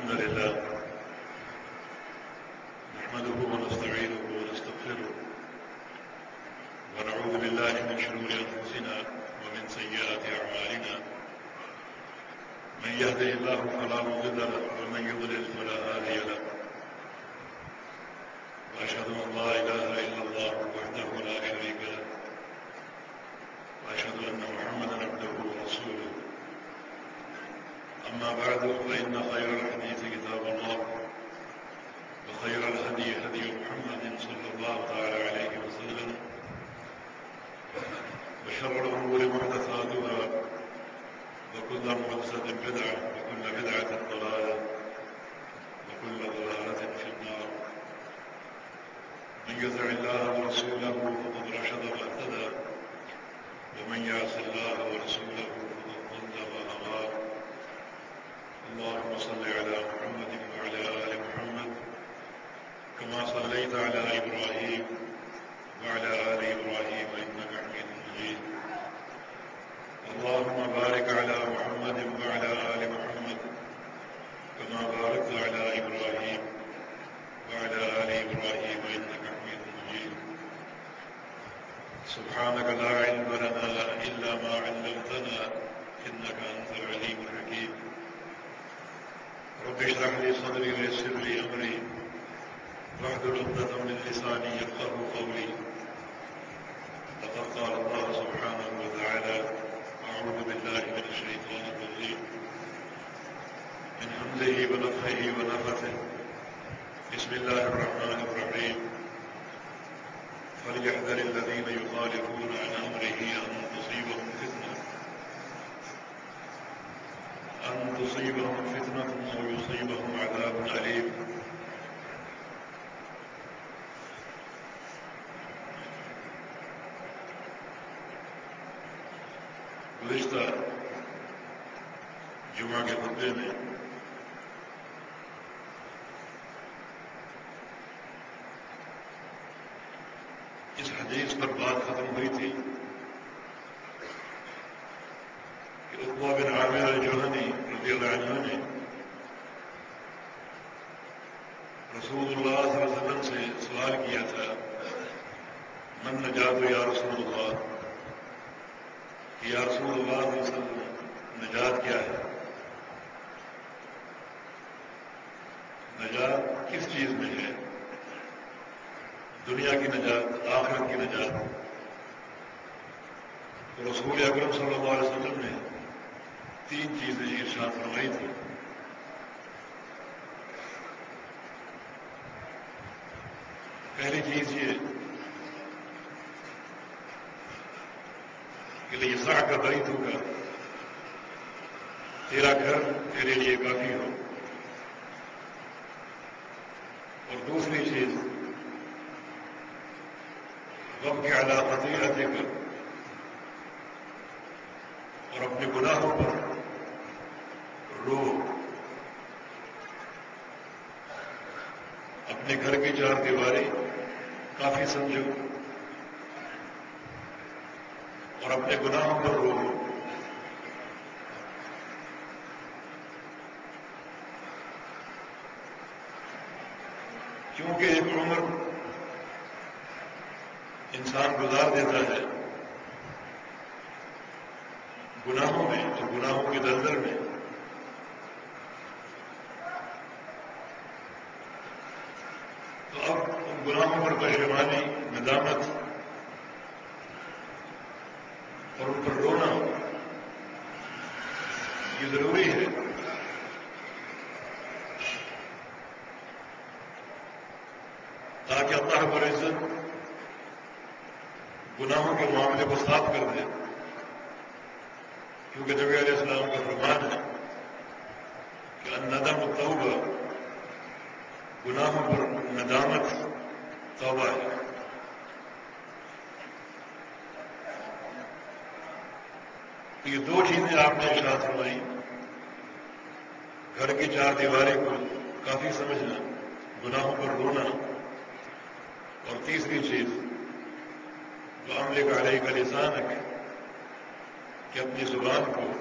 الحمد لله نحمده ونستعينه ونستغفره ونعوذ بالله من شرور أنفسنا ومن سيئات أعمالنا من يهدي الله فلا مضل له ومن يضلل فلا هادي له وأشهد أن لا إله إلا الله وحده لا شريك له وأشهد أن محمدا عبده ورسوله أما بعد فإن خير الحديث كتاب الله وخير الهدي هدي محمد صلى الله تعالى عليه وسلم وشر الأمور محدثاتها وكل محدثة بدعة وكل بدعة ضلالة وكل ضلالة في النار من يطع الله ورسوله فقد رشد واهتدى ومن يعص الله ورسوله فقد ضل وأغى اللهم صل على محمد وعلى آل محمد كما صليت على إبراهيم وعلى آل إبراهيم إنك حميد مجيد اللهم بارك على محمد وعلى آل محمد كما باركت على إبراهيم وعلى آل إبراهيم إنك حميد مجيد سبحانك لا علم لنا إلا ما علمتنا إنك أنت العليم الحكيم رب اشرح لي صدري ويسر لي أمري. واحلل عقدة من لساني يفقه قولي. لقد قال الله سبحانه وتعالى أعوذ بالله من الشيطان الرجيم. من حمده ونفخه ونفثه بسم الله الرحمن الرحيم. فليحذر الذين يخالفون عن أمره أن تصيبهم فتنة. أن تصيبهم فتنة أو يصيبهم عذاب أليم. گزشتہ جمعہ کے خطبے میں اس حدیث پر بات ختم ہوئی تھی کہ اقبا بن عامر جوہنی رضی اللہ عنہ نے رسول اللہ صلی اللہ علیہ وسلم سے سوال کیا تھا من نجات یا رسول اللہ یا رسول اللہ علیہ وسلم نجات کیا ہے نجات کس چیز میں ہے دنیا کی نجات آخرت کی نجات تو رسول اکرم صلی اللہ علیہ وسلم نے تین چیزیں ارشاد فرمائی تھی پہلی لیے سا کا بری تو کا تیرا گھر تیرے لیے کافی ہو۔ اور دوسری چیز غم کے علاقہ دے کر اور اپنے گناہوں پر رو۔ اپنے گھر کی چار دیواریں کافی سمجھو اور اپنے گناہوں پر رو کیونکہ ایک عمر انسان گزار دیتا ہے گناہوں میں اور گناہوں کے دلدل میں تو اب ان گناہوں پشیمانی ندامت اور ان پر رونا یہ ضروری ہے۔ تاکہ اللہ رب العزت گناہوں کے معاملے کو صاف کر دے، کیونکہ نبی علیہ السلام کا فرمان ہے کہ الندم توبہ گناہوں پر ندامت توبہ ہے یہ دو چیزیں آپ نے ارشاد فرمائی گھر کی چار دیواریں کو کافی سمجھنا، گناہوں پر رونا۔ اور تیسری چیز، جو عملے کا علیہ کا لسان ہے کہ اپنی زبان کو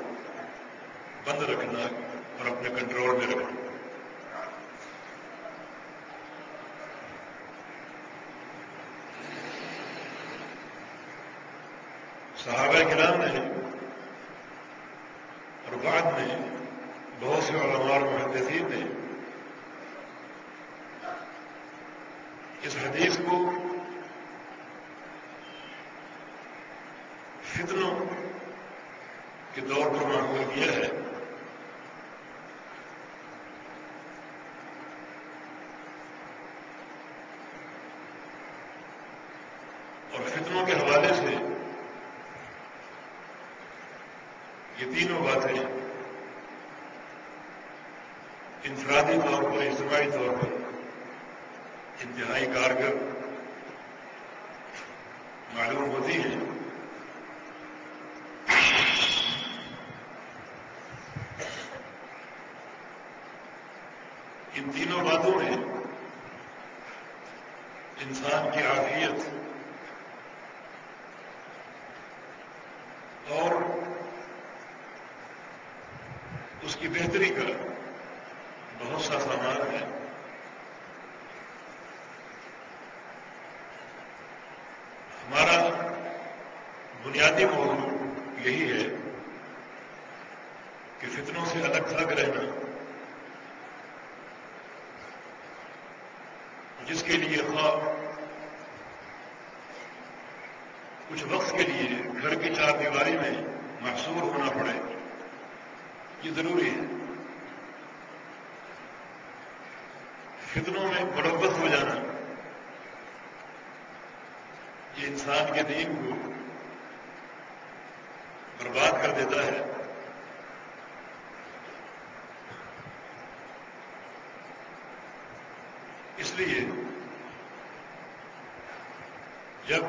بند رکھنا اور اپنے کنٹرول میں رکھنا کرام نے اور بعد میں بہت سے علماء اور محدثین نے اس حدیث کو فتنوں کے دور پر معمول کیا ہے اور فتنوں کے حوالے سے یہ تینوں باتیں انفرادی طور پر اجتماعی طور پر انتہائی کارگر معلوم ہوتی ہیں ان تینوں باتوں میں انسان کی عافیت اور اس کی بہتری کا بہت سا سامان ہے ہمارا بنیادی موضوع یہی ہے کہ فتنوں سے الگ تھلگ رہنا، جس کے لیے خواب، کچھ وقت کے لیے گھر کی چار دیواری میں محصور ہونا پڑے، یہ ضروری ہے فتنوں میں مربت ہو جانا یہ انسان کے دین کو برباد کر دیتا ہے۔ اس لیے جب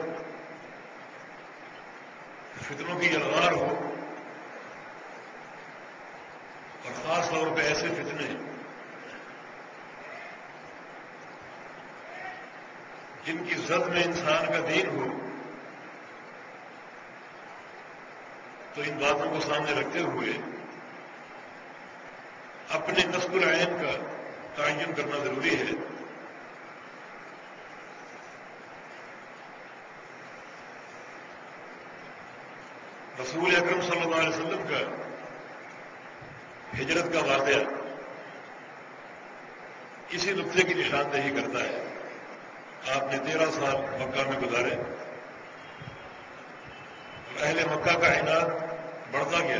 فتنوں کی الغار ہو، اور خاص طور پہ ایسے فتنے جن کی زد میں انسان کا دین ہو، تو ان باتوں کو سامنے رکھتے ہوئے اپنے نصب العین کا تعین کرنا ضروری ہے۔ رسول اکرم صلی اللہ علیہ وسلم کا ہجرت کا واقعہ اسی نقطے کی نشاندہی کرتا ہے۔ آپ نے تیرہ سال مکہ میں گزارے۔ اہل مکہ کا عناد بڑھتا گیا۔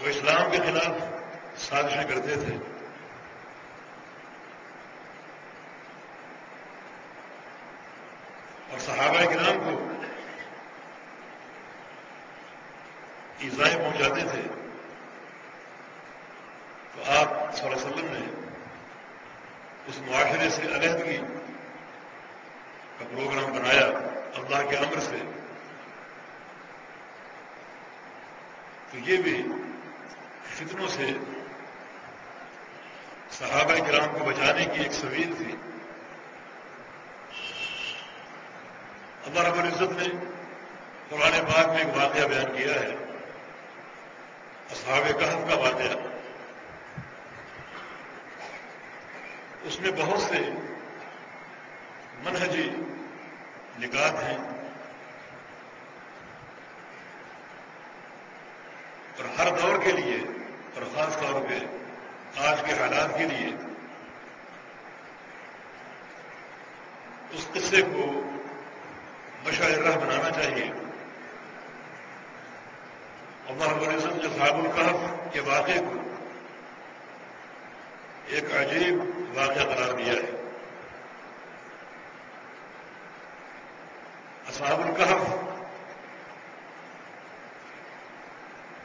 وہ اسلام کے خلاف سازشیں کرتے تھے۔ اور صحابہ کرام کو ایزائیں پہنچاتے تھے تو آپ صلی اللہ علیہ وسلم نے اس معاشرے سے علیحدگی کا پروگرام بنایا اللہ کے امر سے، تو یہ بھی فتنوں سے صحابہ کرام کو بچانے کی ایک سویل تھی۔ اللہ رب العزت نے قرآن پاک میں ایک واقعہ بیان کیا ہے۔ اصحاب کہف کا واقعہ اس میں بہت سے منہجی نکات ہیں اور ہر دور کے لیے اور خاص طور پہ آج کے حالات کے لیے اس قصے کو مشاعرہ بنانا چاہیے۔ اللہ رب العزت نے صاحب القحف کے واقعے کو ایک عجیب واقعہ قرار دیا ہے۔ اصحاب القحف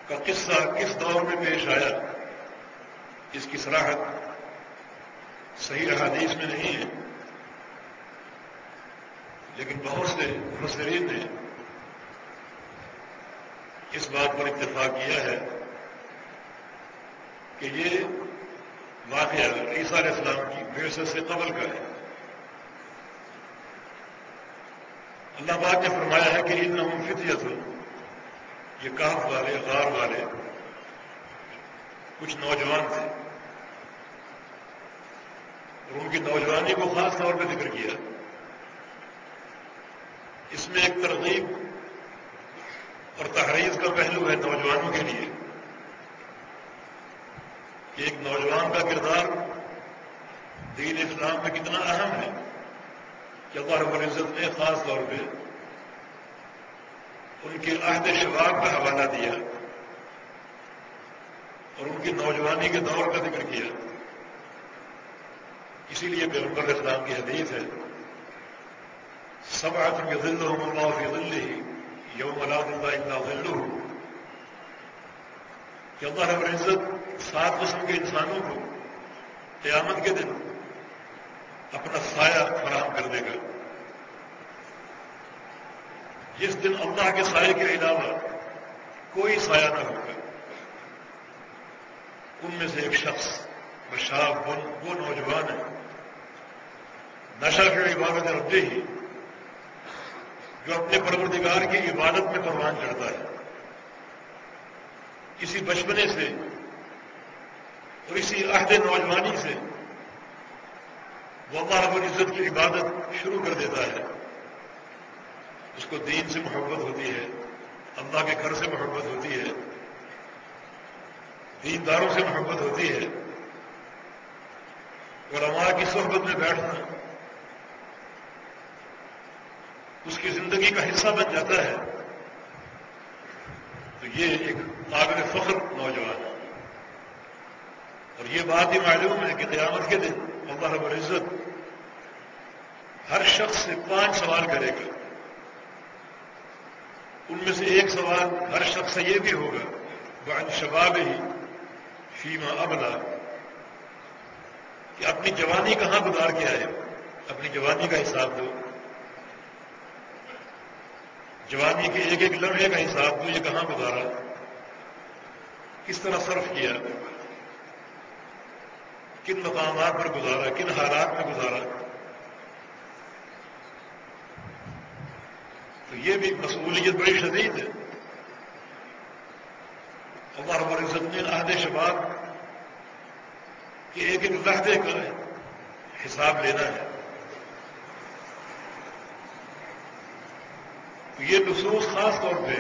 کا قصہ کس دور میں پیش آیا؟ اس کی صلاحت صحیح احادیث میں نہیں ہے، لیکن بہت سے مفسرین نے اس بات پر اتفاق کیا ہے کہ یہ واقعہ عیسیٰ علیہ السلام کی بحثت سے قبل کا ہے۔ اللہ پاک نے فرمایا ہے کہ ان فطیت یہ کاف والے، غار والے، کچھ نوجوان تھے۔ اور ان کی نوجوانی کو خاص طور پہ ذکر کیا۔ اس میں ایک ترغیب اور تحریر کا پہلو ہے نوجوانوں کے لیے۔ کہ ایک نوجوان کا کردار دین اسلام میں کتنا اہم ہے کہ اللہ رب العزت نے خاص طور پہ ان کے عہد شباب کا حوالہ دیا اور ان کی نوجوانی کے دور کا ذکر کیا۔ اسی لیے پیغمبر اسلام کی حدیث ہے سب آخر کے ذل اللہ فی ذلہ یوم اللہ اللہ ذلہ کہ اللہ رب العزت سات قسم کے انسانوں کو قیامت کے دن اپنا سایہ فراہم کر دے گا۔ جس دن اللہ کے سائے کے علاوہ کوئی سایہ نہ ہوگا۔ ان میں سے ایک شخص بشاب بن، وہ نوجوان ہے۔ نشہ کی عبادت ربے ہی، جو اپنے پروردگار کی عبادت میں پروان چڑھتا ہے۔ اسی بچپنے سے اسی عہد نوجوانی سے وہ اللہ رب العزت کی عبادت شروع کر دیتا ہے۔ اس کو دین سے محبت ہوتی ہے، اللہ کے گھر سے محبت ہوتی ہے، دینداروں سے محبت ہوتی ہے۔ علماء کی صحبت میں بیٹھنا اس کی زندگی کا حصہ بن جاتا ہے۔ تو یہ ایک قابل فخر نوجوان ہے۔ اور یہ بات ہی معلوم ہے کہ قیامت کے دن اللہ رب العزت ہر شخص سے پانچ سوال کرے گا۔ ان میں سے ایک سوال ہر شخص سے یہ بھی ہوگا بعد شباب ہی فیما ابلا کہ اپنی جوانی کہاں گزار کے آئے؟ اپنی جوانی کا حساب دو۔ جوانی کے ایک ایک لمحے کا حساب دو، یہ کہاں گزارا؟ کس طرح صرف کیا؟ کن مقامات پر گزارا، کن حالات میں گزارا؟ تو یہ بھی مصولیت بڑی شدید ہے۔ اللہ رب العزت نے عہد شباب کہ ایک ایک لہدے کا حساب لینا ہے۔ تو یہ نصوص خاص طور پہ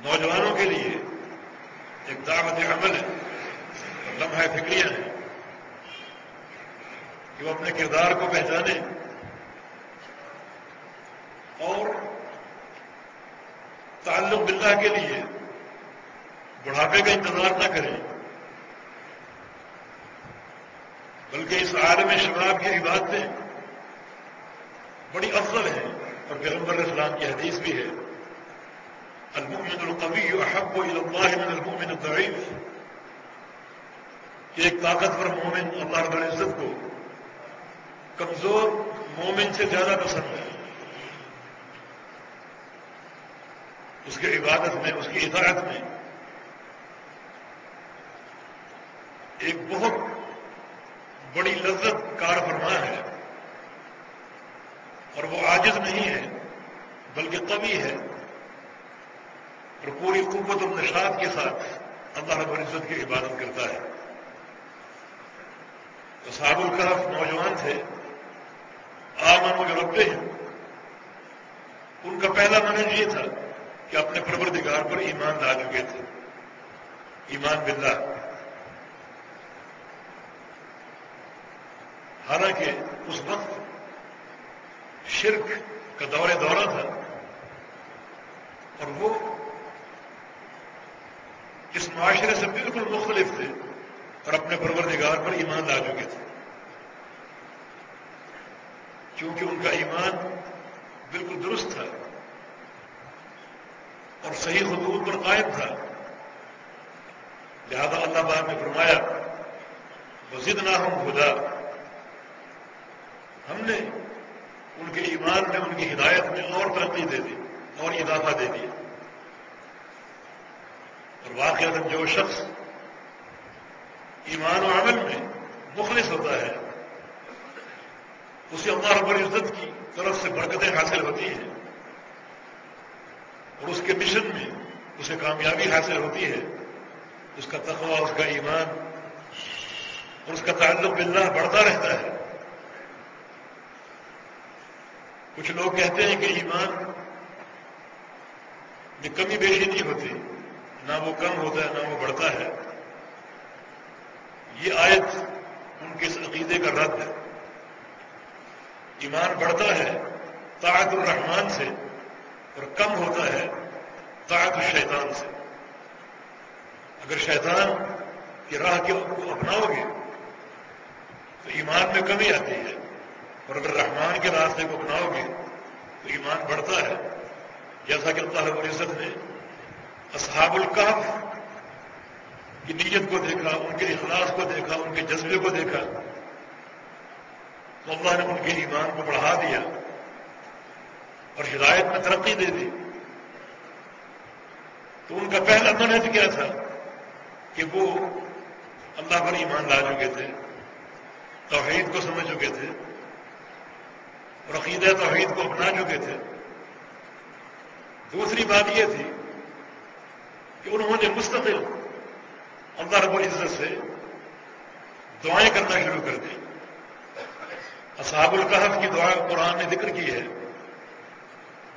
نوجوانوں کے لیے ایک دعوت عمل ہے۔ لمحہ فکریاں ہیں کہ وہ اپنے کردار کو پہچانے اور تعلق باللہ کے لیے بڑھاپے کا انتظار نہ کریں بلکہ اس عالم شباب کی عبادتیں بڑی افضل ہیں۔ اور پیغمبر اسلام کی حدیث بھی ہے، المؤمن القوی احب الى الله من المؤمن الضعیف کہ ایک طاقتور مومن اللہ رب العزت کو کمزور مومن سے زیادہ پسند ہے اس کی عبادت میں، اس کی اطاعت میں ایک بہت بڑی لذت کار فرما ہے۔ اور وہ عاجز نہیں ہے، بلکہ طبی ہے۔ اور پوری قوت اور نشاد کے ساتھ اللہ رب العزت کی عبادت کرتا ہے۔ تو صاحب القرف نوجوان تھے آمن جو ربے ہیں، ان کا پہلا منج یہ تھا کہ اپنے پروردگار پر ایمان لا چکے تھے۔ ایمان باللہ۔ حالانکہ اس وقت شرک کا دور دورہ تھا، اور وہ اس معاشرے سے بالکل مختلف تھے۔ اور اپنے پروردگار پر ایمان لا چکے تھے۔ کیونکہ ان کا ایمان بالکل درست تھا اور صحیح حدود پر قائم تھا۔ لہذا اللہ باب نے فرمایا وزد نہ ہم خدا ہم نے ان کے ایمان میں، ان کی ہدایت میں اور ترقی دے دی، اور اضافہ دے دیا۔ اور واقعات جو شخص ایمان و عمل میں مخلص ہوتا ہے۔ اسے اللہ رب العزت کی طرف سے برکتیں حاصل ہوتی ہیں۔ اور اس کے مشن میں اسے کامیابی حاصل ہوتی ہے۔ اس کا تقوی، اس کا ایمان اور اس کا تعلق باللہ بڑھتا رہتا ہے۔ کچھ لوگ کہتے ہیں کہ ایمان میں کمی بیشی نہیں ہوتی، نہ وہ کم ہوتا ہے، نہ وہ بڑھتا ہے۔ یہ آیت ان کے اس عقیدے کا رد ہے۔ ایمان بڑھتا ہے طاعت الرحمان سے اور کم ہوتا ہے طاعت الشیطان سے۔ اگر شیطان کی راہ کے کو اپناؤ گے تو ایمان میں کمی آتی ہے اور اگر رحمان کے راستے کو اپناؤ گے تو ایمان بڑھتا ہے۔ جیسا کہ اللہ رب العزت نے اصحاب القحف کی نیت کو دیکھا، ان کے اخلاص کو دیکھا، ان کے جذبے کو دیکھا۔ تو اللہ نے ان کے ایمان کو بڑھا دیا اور ہدایت میں ترقی دے دی۔ تو ان کا پہلا منحج کیا تھا؟ کہ وہ اللہ پر ایمان لا چکے تھے، توحید کو سمجھ چکے تھے اور عقیدہ توحید کو اپنا چکے تھے۔ دوسری بات یہ تھی کہ انہوں نے مستقل اللہ رب العزت سے دعائیں کرنا شروع کر دی۔ اصحاب القحف کی دعا قرآن نے ذکر کی ہے۔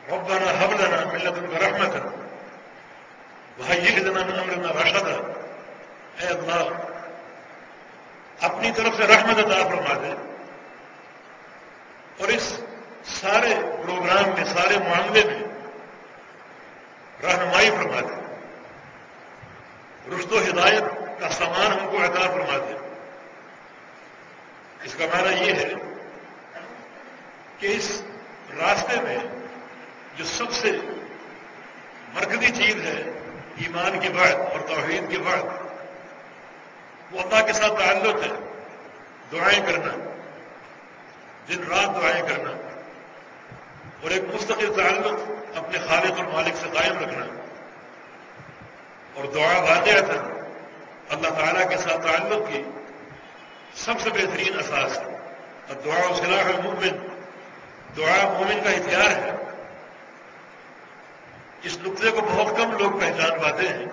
ربنا حب لنا ملت ان کا رحمت بھائی یہ دن امرنا اے اللہ، اپنی طرف سے رحمت عطا فرما دے۔ اور اس سارے پروگرام میں، سارے معاملے میں رہنمائی فرما دے۔ رشت و ہدایت کا سامان ہم کو عطا فرما دے اس کا معنی یہ ہے کہ اس راستے میں جو سب سے مرکزی چیز ہے ایمان کے بعد اور توحید کے بعد، وہ اللہ کے ساتھ تعلق ہے، دعائیں کرنا، دن رات دعائیں کرنا، اور ایک مستقل تعلق اپنے خالق اور مالک سے قائم رکھنا۔ اور دعا واقع تھا۔ اللہ تعالیٰ کے ساتھ تعلق کی۔ سب سے بہترین اثاث ہے اور دعا و صلاح المومن دعا مومن کا ہتھیار ہے۔ اس نقطے کو بہت کم لوگ پہچان پاتے ہیں۔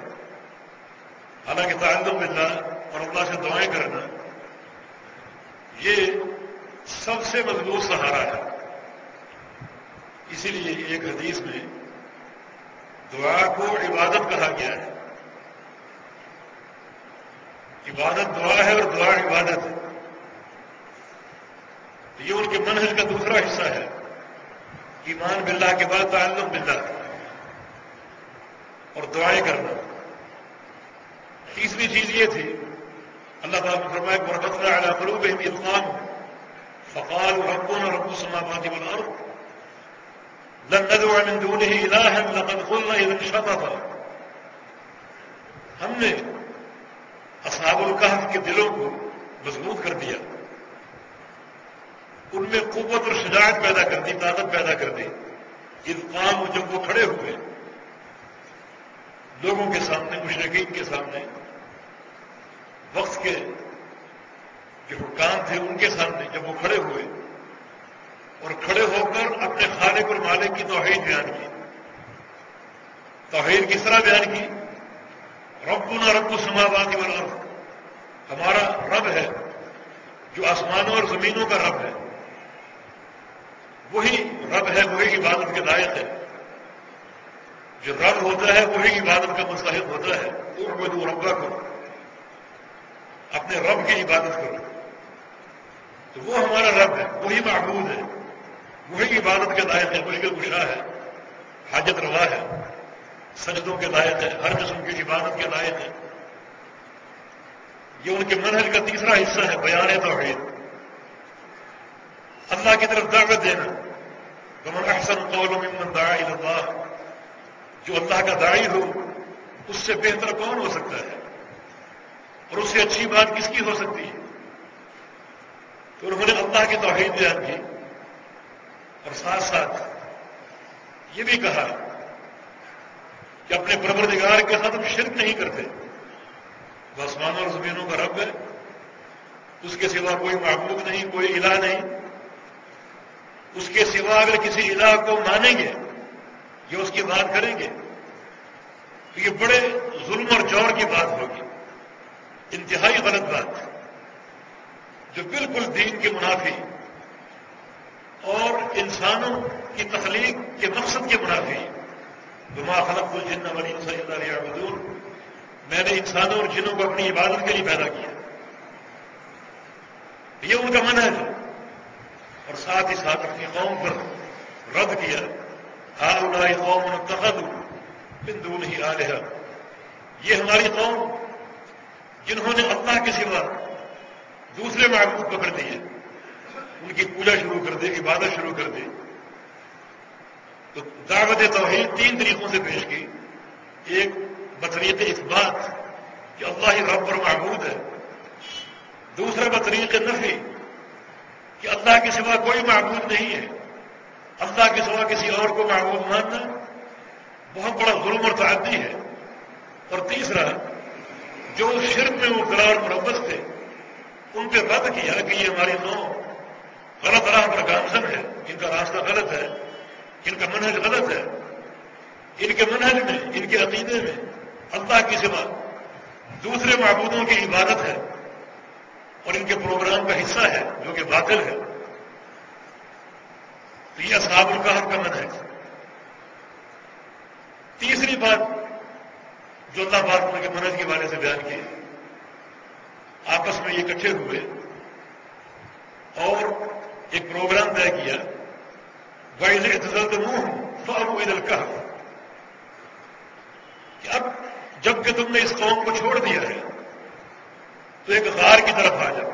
حالانکہ تعلق باللہ اور اللہ سے دعائیں کرنا یہ سب سے مضبوط سہارا ہے۔ اسی لیے ایک حدیث میں دعا کو عبادت کہا گیا ہے۔ عبادت دعا ہے اور دعا عبادت ہے۔ یہ ان کے منحل کا دوسرا حصہ ہے۔ ایمان باللہ کے بعد تعلق باللہ۔ اور دعائیں کرنا۔ تیسری چیز یہ تھی، اللہ تعالیٰ فرمائے برکت علی قلوبہم اطمام فقال ربنا رب السماوات والارض لن ندعو من دونه الها لقد قلنا اذا شططا ہم نے اصحاب القحف کے دلوں کو مضبوط کر دیا۔ ان میں قوت اور شجاعت پیدا کر دی، طاقت پیدا کر دی۔ ان کام جب وہ کھڑے ہوئے لوگوں کے سامنے مشرقین کے سامنے، وقت کے جو حکام تھے ان کے سامنے جب وہ کھڑے ہوئے اور کھڑے ہو کر اپنے خالق اور مالک کی توحید بیان کی۔ توحید کس طرح بیان کی؟ رب رب سماوات والارض۔ ہمارا رب ہے، جو آسمانوں اور زمینوں کا رب ہے۔ وہی رب ہے، وہی عبادت کے لائق ہے۔ جو رب ہوتا ہے، وہی عبادت کا مستحق ہوتا ہے۔ وہ ربا کرو اپنے رب کی عبادت کرو۔ تو وہ ہمارا رب ہے، وہی معبود ہے۔ وہی عبادت کے لائق ہے مشکل کشا ہے۔ حاجت روا ہے۔ سجدوں کے لائق ہے ہر قسم کی عبادت کے لائق ہے یہ ان کے منہج کا تیسرا حصہ ہے، بیان توحید۔ اللہ کی طرف دعوت دینا۔ کمن احسن قول ممن دعا اللہ جو اللہ کا داعی ہو، اس سے بہتر کون ہو سکتا ہے؟ اور اس سے اچھی بات کس کی ہو سکتی ہے؟ تو انہوں نے اللہ کی توحید بیان کی۔ اور ساتھ ساتھ یہ بھی کہا کہ اپنے پروردگار کے ساتھ ہم شرک نہیں کرتے۔ آسمانوں اور زمینوں کا رب ہے۔ اس کے سوا کوئی معبود نہیں، کوئی الہ نہیں۔ اس کے سوا اگر کسی الہ کو مانیں گے یا اس کی بات کریں گے، تو یہ بڑے ظلم اور جوڑ کی بات ہوگی۔ انتہائی غلط بات۔ جو بالکل دین کے منافی اور انسانوں کی تخلیق کے مقصد کے منافی۔ دما خلق کو جن والی سید علیہ میں نے انسانوں اور جنوں کو اپنی عبادت کے لیے پیدا کیا۔ یہ ان کا من ہے۔ اور ساتھ ہی ساتھ اپنی قوم پر رد کیا۔ ہار قوم تخد بندو نہیں آ رہا یہ ہماری قوم جنہوں نے اللہ کے سوا دوسرے معبود پکڑ دیے ان کی پوجا شروع کر دی عبادت شروع کر دی تو دعوت توحید تین طریقوں سے پیش کی۔ ایک بطریت اس بات کہ اللہ ہی رب اور معبود ہے۔ دوسرا بطریق نفی، کہ اللہ کے سوا کوئی معبود نہیں ہے۔ اللہ کے سوا کسی اور کو معبود ماننا بہت بڑا ظلم اور تعدی ہے۔ اور تیسرا، جو شرک میں وہ اور مربت تھے، ان پہ رد کیا کہ یہ ہماری قوم غلط راہ پر گامزن ہے، ان کا راستہ غلط ہے۔ ان کا منہج غلط ہے۔ ان کے منہج میں، ان کے عقیدے میں اللہ کی سوا دوسرے معبودوں کی عبادت ہے۔ اور ان کے پروگرام کا حصہ ہے جو کہ باطل ہے۔ تو یہ اصحاب القحف کا منہج۔ تیسری بات جو اللہ بات کے منہج کے بارے سے بیان کی، آپس میں یہ اکٹھے ہوئے اور ایک پروگرام طے کیا۔ اعتزل منہ فارو ادل کہ اب جبکہ تم نے اس قوم کو چھوڑ دیا ہے، تو ایک غار کی طرف آ جاؤ۔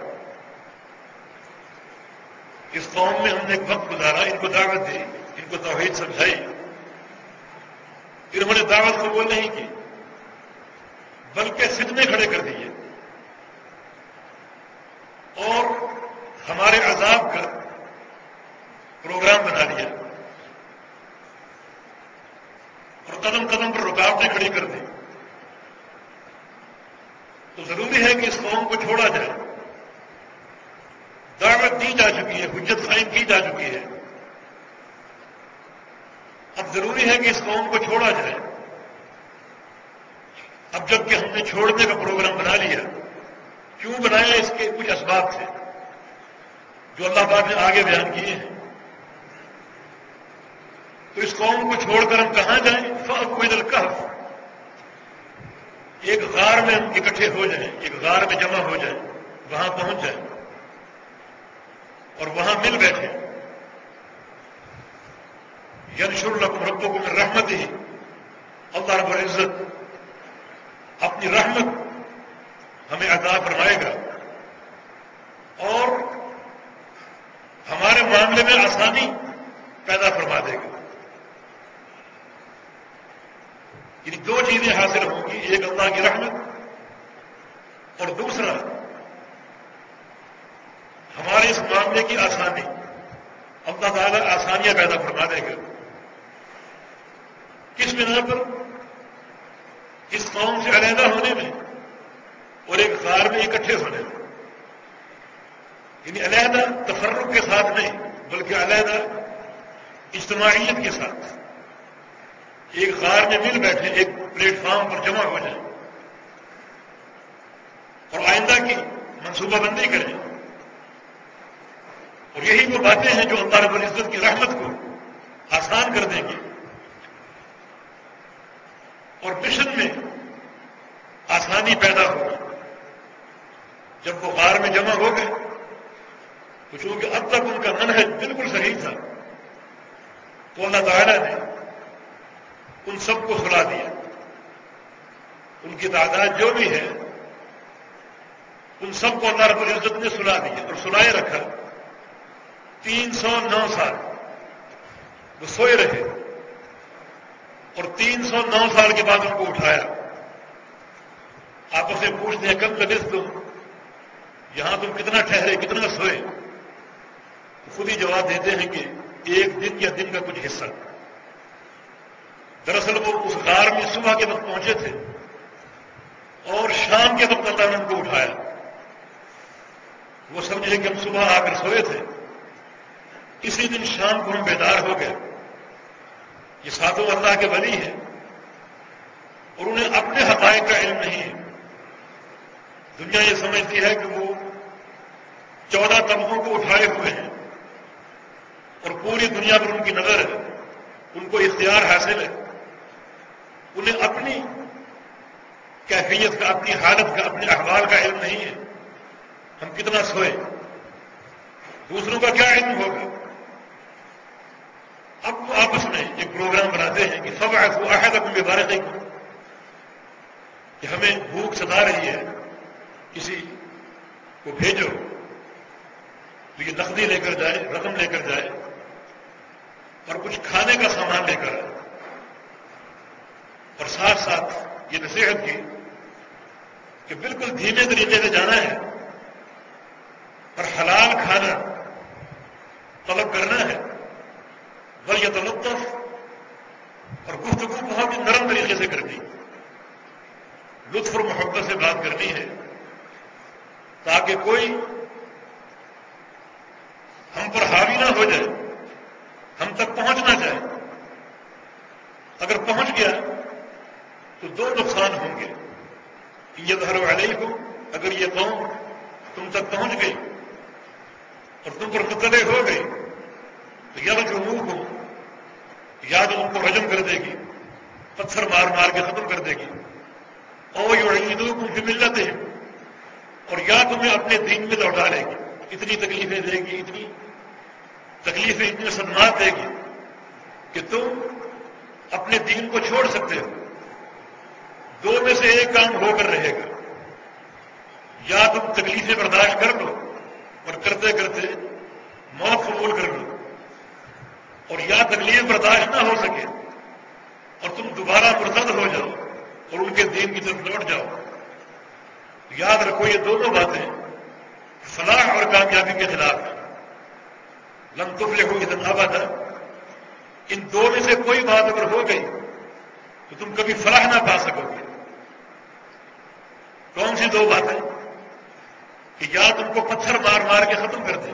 اس قوم میں ہم نے ایک وقت گزارا، ان کو دعوت دی، ان کو توحید سمجھائی۔ انہوں نے دعوت قبول نہیں کی، بلکہ فتنے کھڑے کر دیے۔ اور ہمارے عذاب کا پروگرام بنا لیا اور رکاوٹیں کھڑی کر دی۔ تو ضروری ہے کہ اس قوم کو چھوڑا جائے۔ دعوت دی جا چکی ہے، حجت قائم کی جا چکی ہے۔ اب ضروری ہے کہ اس قوم کو چھوڑا جائے۔ اب جبکہ ہم نے چھوڑنے کا پروگرام بنا لیا، کیوں بنایا؟ اس کے کچھ اسباب تھے۔ جو اللہ پاک نے آگے بیان کیے ہیں۔ تو اس قوم کو چھوڑ کر ہم کہاں جائیں؟ فوید ایک غار میں اکٹھے ہو جائیں، ایک غار میں جمع ہو جائیں، وہاں پہنچ جائیں اور وہاں مل بیٹھے ینشر لکم ربکم من رحمت ہی اللہ رب العزت اپنی رحمت ہمیں عطا فرمائے گا۔ اور ہمارے معاملے میں آسانی پیدا فرما دے گا یعنی دو چیزیں حاصل ہوں اللہ کی رحمت اور دوسرا، ہمارے اس معاملے کی آسانی۔ اللہ تعالیٰ آسانیاں پیدا فرما دے گا۔ کس بنا پر؟ اس قوم سے علیحدہ ہونے میں اور ایک غار میں اکٹھے ہونے میں۔ یعنی علیحدہ تفرق کے ساتھ نہیں، بلکہ علیحدہ اجتماعیت کے ساتھ۔ ایک غار میں مل بیٹھے ایک پلیٹ فارم پر جمع ہو جائیں اور آئندہ کی منصوبہ بندی کریں اور یہی وہ باتیں ہیں جو اللہ رب العزت کی رحمت کو آسان کر دیں گی اور مشن میں آسانی پیدا ہوگی جب وہ غار میں جمع ہو گئے، تو چونکہ اب تک ان کا منحج بالکل صحیح تھا، تو اللہ تعالیٰ نے ان سب کو سلا دیا۔ ان کی تعداد جو بھی ہے، ان سب کو اللہ رب العزت نے سلا دیا اور سلائے رکھا۔ تین سو نو سال۔ وہ سوئے رہے۔ اور تین سو نو سال کے بعد ان کو اٹھایا۔ آپ اسے پوچھتے ہیں، کب لگے تم؟ یہاں تم کتنا ٹھہرے، کتنا سوئے؟ خود ہی جواب دیتے ہیں کہ ایک دن یا دن کا کچھ حصہ۔ دراصل وہ اس غار میں صبح کے وقت پہنچے تھے اور شام کے وقت اللہ نے ان کو اٹھایا۔ وہ سمجھے کہ ہم صبح آ کر سوئے تھے۔ اسی دن شام کو ہم بیدار ہو گئے۔ یہ ساتوں اللہ کے ولی ہیں اور انہیں اپنے حقائق کا علم نہیں ہے۔ دنیا یہ سمجھتی ہے کہ وہ چودہ طبقوں کو اٹھائے ہوئے ہیں اور پوری دنیا پر ان کی نظر ہے۔ ان کو اختیار حاصل ہے۔ انہیں اپنی کیفیت کا، اپنی حالت کا، اپنے احوال کا علم نہیں ہے۔ ہم کتنا سوئے۔ دوسروں کا کیا علم ہوگا؟ اب وہ آپس میں ایک پروگرام بناتے ہیں کہ سب ایسو عہد اپنے بارے نہیں کہ ہمیں بھوک ستا رہی ہے، کسی کو بھیجو، تو یہ نقدی لے کر جائے، رقم لے کر جائے، اور کچھ کھانے کا سامان لے کر آئے۔ اور ساتھ ساتھ یہ نصیحت کی کہ بالکل دھیمے طریقے سے جانا ہے اور حلال کھانا طلب کرنا ہے۔ بل یہ تلطف اور گفتگو بہت ہی نرم طریقے سے کرنی۔ لطف اور محبت سے بات کرنی ہے تاکہ کوئی ہم پر حاوی نہ ہو جائے ہم تک پہنچنا چاہے اگر پہنچ گیا تو دو نقصان ہوں گے یہ دھر والے کو اگر یہ قوم تم تک پہنچ گئی اور تم پر مطلع ہو گئی تو یا جو منہ کو یا تو ان کو رجم کر دے گی پتھر مار مار کے ختم کر دے گی اور یہ عیدوں کو بھی مل جاتے ہیں اور یا تمہیں اپنے دین میں لوٹا لے گی اتنی تکلیفیں دے گی اتنی تکلیفیں اتنے صدمات دے گی کہ تم اپنے دین کو چھوڑ سکتے ہو دو میں سے ایک کام ہو کر رہے گا یا تم تکلیفیں برداشت کر لو اور کرتے کرتے موت قبول کر لو اور یا تکلیف برداشت نہ ہو سکے اور تم دوبارہ مرتد ہو جاؤ اور ان کے دین کی طرف لوٹ جاؤ۔ یاد رکھو یہ دونوں باتیں فلاح اور کامیابی کے خلاف ہیں۔ لم تفلے ہو اتنا آباد ان دو میں سے کوئی بات اگر ہو گئی تو تم کبھی فلاح نہ پا سکو گے۔ کون سی دو باتیں؟ کہ یا تم کو پتھر مار مار کے ختم کر دیں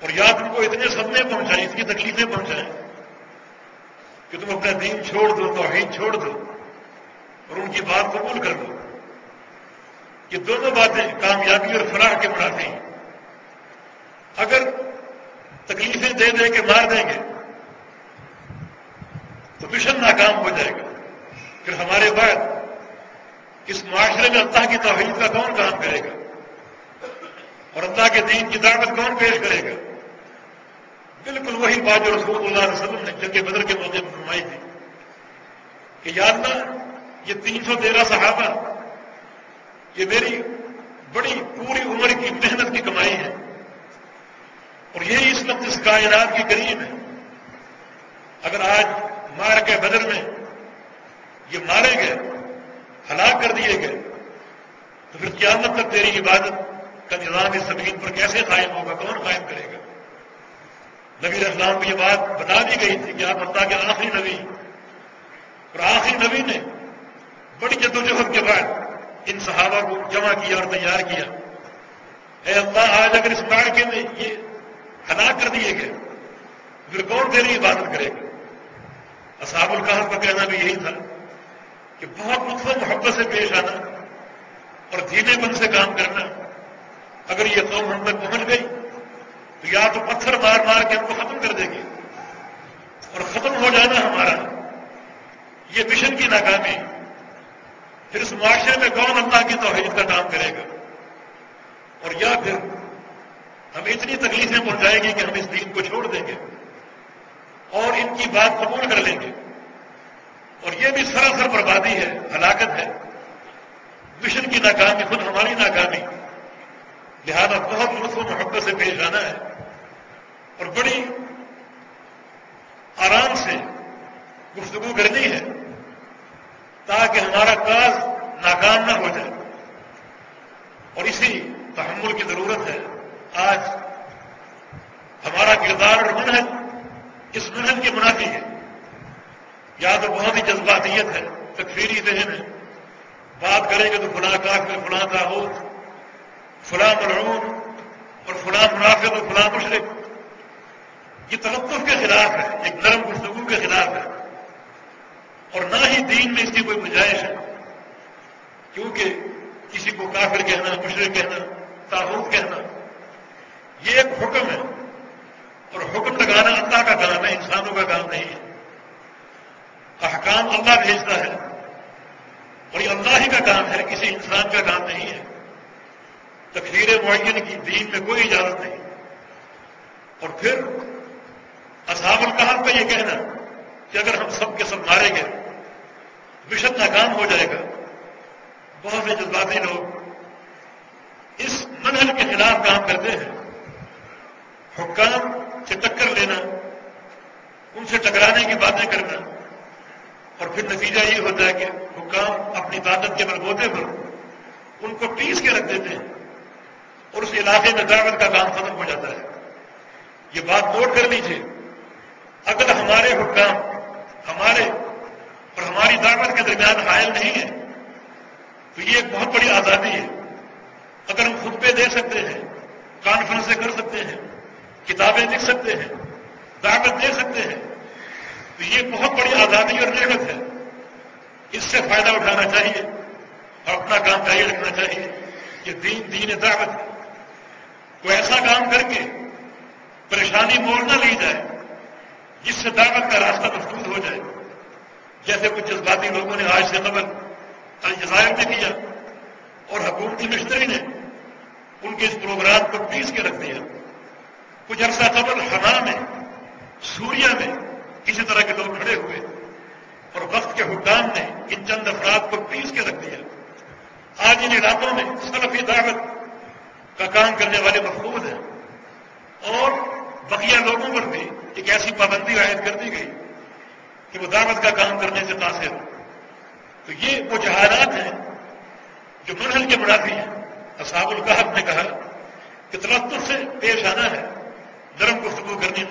اور یا تم کو اتنے سدمے پہنچائیں اتنی تکلیفیں پہنچائیں کہ تم اپنا دین چھوڑ دو، توحید چھوڑ دو اور ان کی بات قبول کر دو یہ دونوں باتیں کامیابی اور فلاح کے منافی ہیں۔ اگر تکلیفیں دے دے کے مار دیں گے، تو مشن ناکام ہو جائے گا۔ پھر ہمارے بعد اس معاشرے میں اللہ کی توحید کا کون کام کرے گا؟ اور اللہ کے دین کی دعوت کون پیش کرے گا؟ بالکل وہی بات جو رسول اللہ علیہ وسلم نے جنگ بدر کے موقع پر فرمائی تھی کہ یادنا یہ تین سو تیرہ صحابہ، یہ میری بڑی پوری عمر کی محنت کی کمائی ہے اور یہی اس وقت اس کائنات کی قریب ہے۔ اگر آج مار کے بدل میں یہ مارے گئے ہلاک کر دیے گئے۔ تو پھر قیامت تک تیری عبادت کا نظام اس زمین پر کیسے قائم ہوگا؟ کون قائم کرے گا؟ نبی اسلام کو یہ بات بتا دی گئی تھی کہ آپ اللہ کے آخری نبی اور آخری نبی نے بڑی جدوجہد کے بعد ان صحابہ کو جمع کیا اور تیار کیا۔ اے اللہ، آج اگر اس مارکے میں یہ ہلاک کر دیے گئے، پھر کون تیری عبادت کرے گا؟ اصحاب القحف کا کہنا بھی یہی تھا۔ کہ بہت مطلب محبت سے پیش آنا اور دھیمے پن سے کام کرنا۔ اگر یہ قوم ہم تک پہنچ گئی تو یا تو پتھر مار مار کے ہم کو ختم کر دے گی اور ختم ہو جانا ہمارا۔ یہ مشن کی ناکامی۔ پھر اس معاشرے میں کون اللہ کی توحید کا کام کرے گا؟ اور یا پھر ہم اتنی تکلیفیں پہنچائے گی کہ ہم اس دین کو چھوڑ دیں گے اور ان کی بات قبول کر لیں گے۔ اور یہ بھی سراسر بربادی ہے، ہلاکت ہے۔ مشن کی ناکامی، خود ہماری ناکامی۔ لہذا بہت لطف و محبت سے پیش آنا ہے۔ اور بڑی آرام سے گفتگو کرنی ہے تاکہ ہمارا کاز ناکام نہ ہو جائے۔ اور اسی تحمل کی ضرورت ہے۔ آج ہمارا کردار اور منہج اس منہج کے منافی ہے۔ یا تو بہت ہی جذباتیت ہے، تکفیری ذہن ہے۔ بات کریں گے تو فلاں کافر فلاں تاحود فلاں مرعون اور فلاں منافع اور فلاں مشرق۔ یہ تلطف کے خلاف ہے ایک نرم گفتگو کے خلاف ہے۔ اور نہ ہی دین میں اس کی کوئی گنجائش ہے، کیونکہ کسی کو کافر کہنا، مشرق کہنا تاحود کہنا، یہ ایک حکم ہے۔ اور حکم لگانا اللہ کا کام ہے، انسانوں کا کام نہیں ہے۔ احکام اللہ بھیجتا ہے۔ اور یہ اللہ ہی کا کام ہے، کسی انسان کا کام نہیں ہے۔ تقریر معین کی دین میں کوئی اجازت نہیں۔ اور پھر اصحاب القحف کا یہ کہنا کہ اگر ہم سب کے سب مارے گئے مشن ناکام ہو جائے گا۔ بہت سے جذباتی لوگ اس منہل کے خلاف کام کرتے ہیں۔ حکام سے ٹکر لینا، ان سے ٹکرانے کی باتیں کرنا۔ اور پھر نتیجہ یہ ہوتا ہے کہ حکام اپنی طاقت کے بلبوتے پر ان کو پیس کے رکھ دیتے ہیں اور اس علاقے میں دعوت کا کام ختم ہو جاتا ہے۔ یہ بات نوٹ کر لیجیے اگر ہمارے حکام ہمارے اور ہماری دعوت کے درمیان حائل نہیں ہے تو یہ ایک بہت بڑی آزادی ہے۔ اگر ہم خطبے دے سکتے ہیں، کانفرنسیں کر سکتے ہیں، کتابیں لکھ سکتے ہیں، دعوت دے سکتے ہیں تو یہ بہت بڑی آزادی اور نعمت ہے۔ اس سے فائدہ اٹھانا چاہیے اور اپنا کام جاری رکھنا چاہیے۔ کہ دین دین دعوت کوئی ایسا کام کر کے پریشانی موڑ نہ لی جائے، جس سے دعوت کا راستہ مفقود ہو جائے۔ جیسے کچھ جذباتی لوگوں نے آج سے قبل الجزائر میں کیا اور حکومتی مشتری نے ان کے اس پروگرام کو پیس کے رکھ دیا۔ کچھ عرصہ قبل ہما میں سوریا میں کسی طرح کے لوگ کھڑے ہوئے اور وقت کے حکام نے ان چند افراد کو پیس کے رکھ دیا۔ آج ان علاقوں میں سلفی دعوت کا کام کرنے والے مفقود ہیں۔ اور بقیہ لوگوں پر بھی ایک ایسی پابندی عائد کر دی گئی کہ وہ دعوت کا کام کرنے سے تاثر ہو تو یہ وہ جہادات ہیں جو منحل کے منافی ہیں۔ اصحاب القحب نے کہا کہ تلطف سے پیش آنا ہے۔ نرم گفتگو کرنی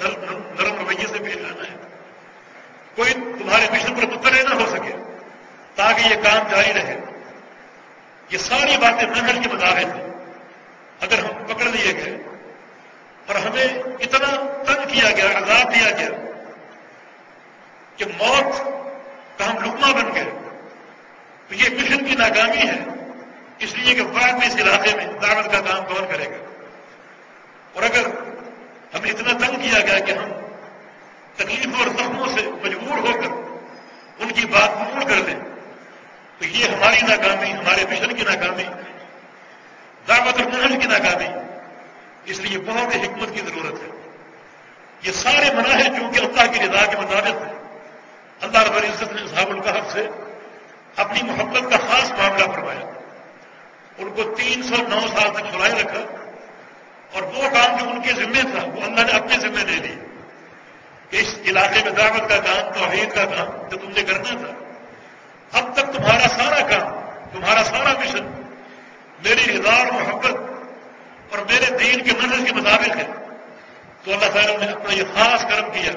نرم رویے سے پیش آنا ہے۔ کوئی تمہارے مشن پر مطلع نہ ہو سکے، تاکہ یہ کام جاری رہے۔ یہ ساری باتیں منحل کے مطابق ہیں۔ اگر ہم پکڑ لیے گئے، اور ہمیں اتنا تنگ کیا گیا، عذاب دیا گیا، کہ موت کا ہم لکما بن گئے۔ تو یہ مشن کی ناکامی ہے۔ اس لیے کہ بعد میں اس علاقے میں دعوت کا کام کون کرے گا؟ اور اگر ہمیں اتنا تنگ کیا گیا کہ ہم تکلیفوں اور زخموں سے مجبور ہو کر ان کی بات قبول کر لیں تو یہ ہماری ناکامی، ہمارے مشن کی ناکامی، دعوت اور کی ناکامی، اس لیے بہت حکمت کی ضرورت ہے۔ یہ سارے مناحج چونکہ اللہ کی رضا کے مطابق ہے اللہ رب العزت نے صاحب القحف سے اپنی محبت کا خاص معاملہ فرمایا۔ ان کو تین سو نو سال تک سلائے رکھا اور وہ کام جو ان کے ذمے تھا، وہ اللہ نے اپنے ذمے دے دی کہ اس علاقے میں دعوت کا کام توحید کا کام جو تم نے کرنا تھا۔ اب تک تمہارا سارا کام، تمہارا سارا مشن میری رضا اور محبت اور میرے دین کے منظر کے مطابق ہے۔ تو اللہ تعالیٰ نے اپنا یہ خاص کرم کیا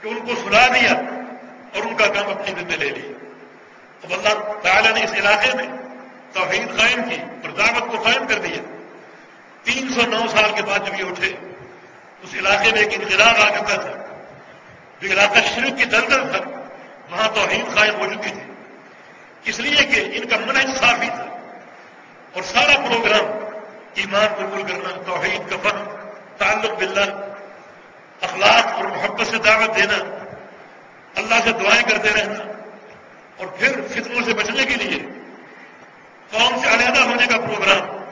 کہ ان کو سلا دیا اور ان کا کام اپنی ذمہ لے لیا۔ اب اللہ تعالیٰ نے اس علاقے میں توحید قائم کی اور دعوت کو قائم کر دیا۔ تین سو نو سال کے بعد جب یہ اٹھے، اس علاقے میں ایک انقلاب آ چکا تھا۔ جو علاقہ شرک کی دلدل تھا وہاں توحید قائم ہو چکی تھی۔ اس لیے کہ ان کا منحج صافی تھا۔ اور سارا پروگرام ایمان قبول کرنا، توحید کا فن تعلق باللہ، اخلاق اور محبت سے دعوت دینا، اللہ سے دعائیں کرتے رہنا، اور پھر فتنوں سے بچنے کے لیے قوم سے علیحدہ ہونے کا پروگرام،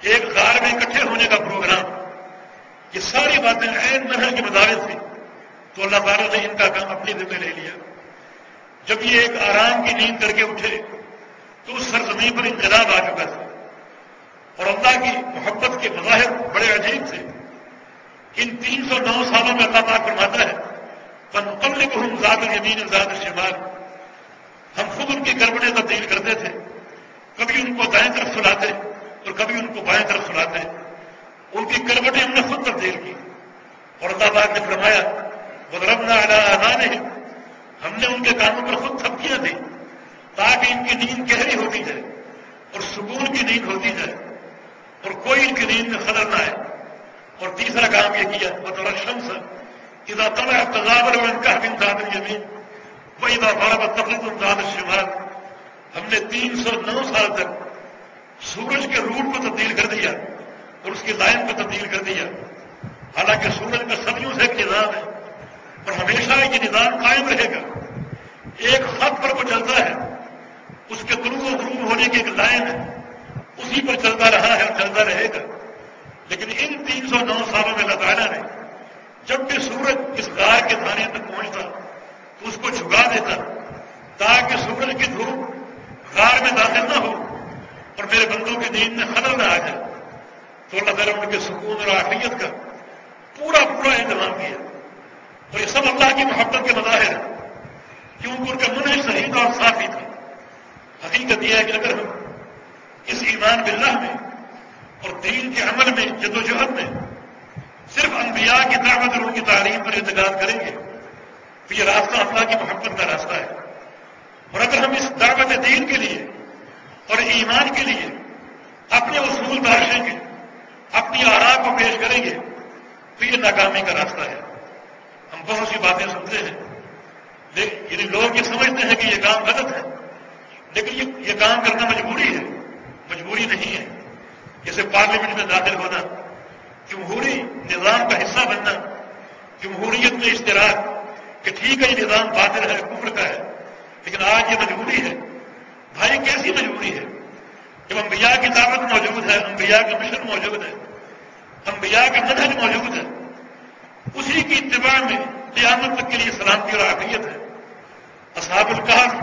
ایک غار میں اکٹھے ہونے کا پروگرام، یہ ساری باتیں عین محل کے مطابق تھیں۔ تو اللہ تعالیٰ نے ان کا کام اپنی ذمہ لے لیا۔ جب یہ ایک آرام کی نیند کر کے اٹھے، تو اس سرزمین پر انقلاب آ چکا تھا۔ اور اللہ کی محبت کے مظاہر بڑے عجیب تھے۔ ان تین سو نو سالوں میں اللہ پاک فرماتا ہے پن کو ہم زیادہ یمین زیادہ شمال ہم خود ان کی گربڑیں تبدیل کرتے تھے۔ کبھی ان کو دائیں طرف سلاتے اور کبھی ان کو بائیں طرف سلاتے۔ ان کی کربٹیں ہم نے خود تبدیل کی۔ اور اللہ پاک نے فرمایا بدرب نہ آنا ہم نے ان کے کاموں پر خود تھپکیاں دی تاکہ ان کی نیند گہری ہوتی جائے اور سکون کی نیند ہوتی جائے اور کوئی ان کی نیند میں خطر نہ آئے۔ اور تیسرا کام یہ کیا بطور شمس اذا طلع تغابر من كهف ذات اليمين واذا ضربت تقليد ذات الشمال۔ ہم نے تین سو نو سال تک سورج کے روٹ کو تبدیل کر دیا اور اس کی لائن کو تبدیل کر دیا۔ حالانکہ سورج کا صدیوں سے ایک نظام ہے۔ اور ہمیشہ یہ نظام قائم رہے گا۔ ایک خط پر وہ چلتا ہے، اس کے طلوع و غروب ہونے کی ایک لائن ہے۔ اسی پر چلتا رہا ہے اور چلتا رہے گا۔ لیکن ان تین سو نو سالوں میں اللہ تعالیٰ نے جب بھی سورج اس غار کے دھانے تک پہنچتا، تو اس کو جھگا دیتا، تاکہ سورج کی دھوپ غار میں داخل نہ ہو اور میرے بندوں کی نیند میں خلل نہ آ جائے۔ تو اللہ تعالیٰ ان کے سکون اور آفیت کا پورا پورا انتظام کیا۔ اور یہ سب اللہ کی محبت کے مظاہر ہیں کیونکہ ان کا من صحیح تھا اور صاف ہی تھا حقیقت یہ ہے کہ اگر ہم اس ایمان باللہ میں اور دین کے عمل میں جد و جہد میں صرف انبیاء کی دعوت اور ان کی تعلیم پر اعتقاد کریں گے، تو یہ راستہ اللہ کی محبت کا راستہ ہے۔ اور اگر ہم اس دعوت دین کے لیے اور ایمان کے لیے اپنے اصول تراشیں گے، اپنی آرا کو پیش کریں گے، تو یہ ناکامی کا راستہ ہے۔ ہم بہت سی باتیں سنتے ہیں۔ یعنی لوگ یہ سمجھتے ہیں کہ یہ کام غلط ہے۔ لیکن یہ کام کرنا مجبوری ہے۔ مجبوری نہیں ہے۔ جیسے پارلیمنٹ میں داخل ہونا، جمہوری نظام کا حصہ بننا، جمہوریت میں اشتراک، کہ ٹھیک ہے، یہ نظام باطل ہے، کفر کا ہے، لیکن آج یہ مجبوری ہے۔ بھائی، کیسی مجبوری ہے؟ جب انبیاء کی دعوت موجود ہے، انبیاء کا مشن موجود ہے، انبیاء کا منہج موجود ہے اسی کی اتباع میں قیامت تک کے لیے سلامتی اور آفیت ہے۔ اصحاب القاف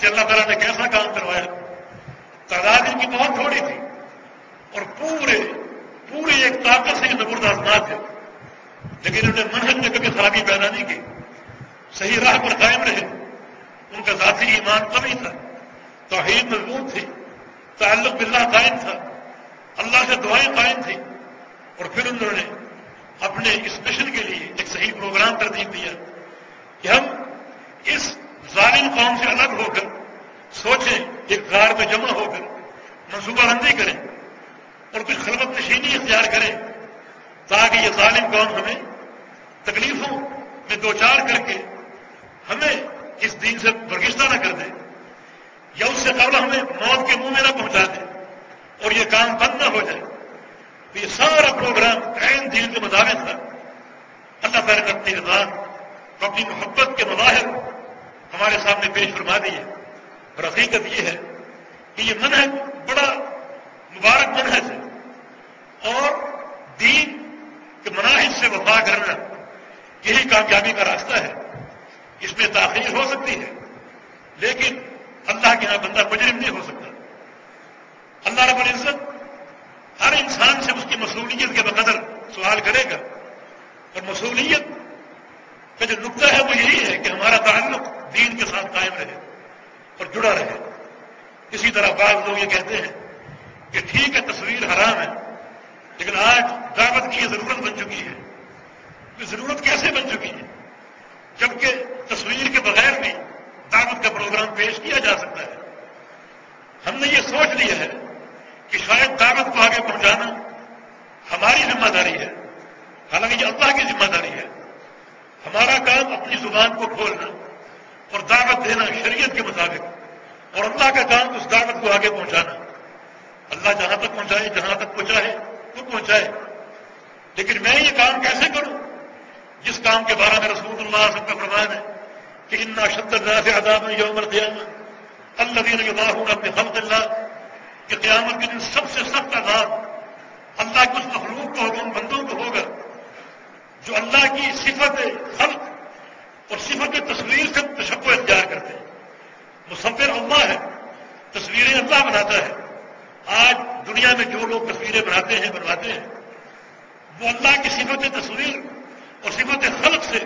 سے اللہ تعالیٰ نے کیسا کام کروایا؟ تعداد ان کی بہت تھوڑی تھی اور پورے پورے ایک طاقت سے زبردست تھے لیکن انہوں نے منہج میں کبھی خرابی پیدا نہیں کی۔ صحیح راہ پر قائم رہے۔ ان کا ذاتی ایمان کبھی تھا۔ توحید مضبوط تھی۔ تعلق باللہ قائم تھا۔ اللہ سے دعائیں قائم تھی اور پھر انہوں نے اپنے اس مشن کے لیے ایک صحیح پروگرام ترتیب دیا کہ ہم اس ظالم قوم سے الگ ہو کر سوچیں ایک غار میں جمع ہو کر منصوبہ بندی کریں اور کچھ خلبت نشینی اختیار کریں تاکہ یہ ظالم قوم ہمیں تکلیفوں میں دو چار کر کے ہمیں اس دین سے برگشتہ نہ کر دے یا اس سے قبل ہمیں موت کے منہ میں نہ پہنچا دے اور یہ کام بند نہ ہو جائے۔ تو یہ سارا پروگرام عین دین کے مطابق تھا۔ اللہ تعالیٰ نے اپنی رضا اپنی محبت کے مظاہر ہمارے سامنے پیش فرما دیے اور حقیقت یہ ہے کہ یہ منہج بڑا مبارک منحص ہے۔ اور دین کے مناحج سے وفا کرنا یہی کامیابی کا راستہ ہے۔ اس میں تاخیر ہو سکتی ہے، لیکن اللہ کے یہاں بندہ مجرم نہیں ہو سکتا۔ اللہ رب العزت ہر انسان کی مصولیت کے بقدر سوال کرے گا اور مصولیت کا جو نقطہ ہے وہ یہی ہے کہ ہمارا تعلق دین کے ساتھ قائم رہے اور جڑا رہے۔ اسی طرح بعض لوگ یہ کہتے ہیں کہ ٹھیک ہے، تصویر حرام ہے، لیکن آج دعوت کی یہ ضرورت بن چکی ہے۔ یہ ضرورت کیسے بن چکی ہے؟ جبکہ تصویر کے بغیر بھی دعوت کا پروگرام پیش کیا جا سکتا ہے۔ ہم نے یہ سوچ لیا ہے کہ شاید دعوت کو آگے پہنچانا ہماری ذمہ داری ہے۔ حالانکہ یہ اللہ کی ذمہ داری ہے۔ ہمارا کام اپنی زبان کو کھولنا اور دعوت دینا شریعت کے مطابق اور اللہ کا کام اس دعوت کو آگے پہنچانا۔ اللہ جہاں تک پہنچائے، جہاں تک پہنچائے وہ پہنچائے۔ لیکن میں یہ کام کیسے کروں؟ جس کام کے بارے میں رسول اللہ سب کا فرمان ہے کہ ان شد اللہ سے عذاب یوم القیامت اللہ دین اللہ اپنے خلق اللہ کہ قیامت کے دن سب سے سخت عذاب اللہ کے اس مخلوق کو ہوگا ان بندوں کو ہوگا جو اللہ کی صفت خلق اور صفت تصویر سے تشکو اختیار کرتے ہیں۔ مصور اللہ ہے، تصویریں اللہ بناتا ہے۔ آج دنیا میں جو لوگ تصویریں بناتے ہیں، بنواتے ہیں، وہ اللہ کی صفت تصویر اور صفت خلق سے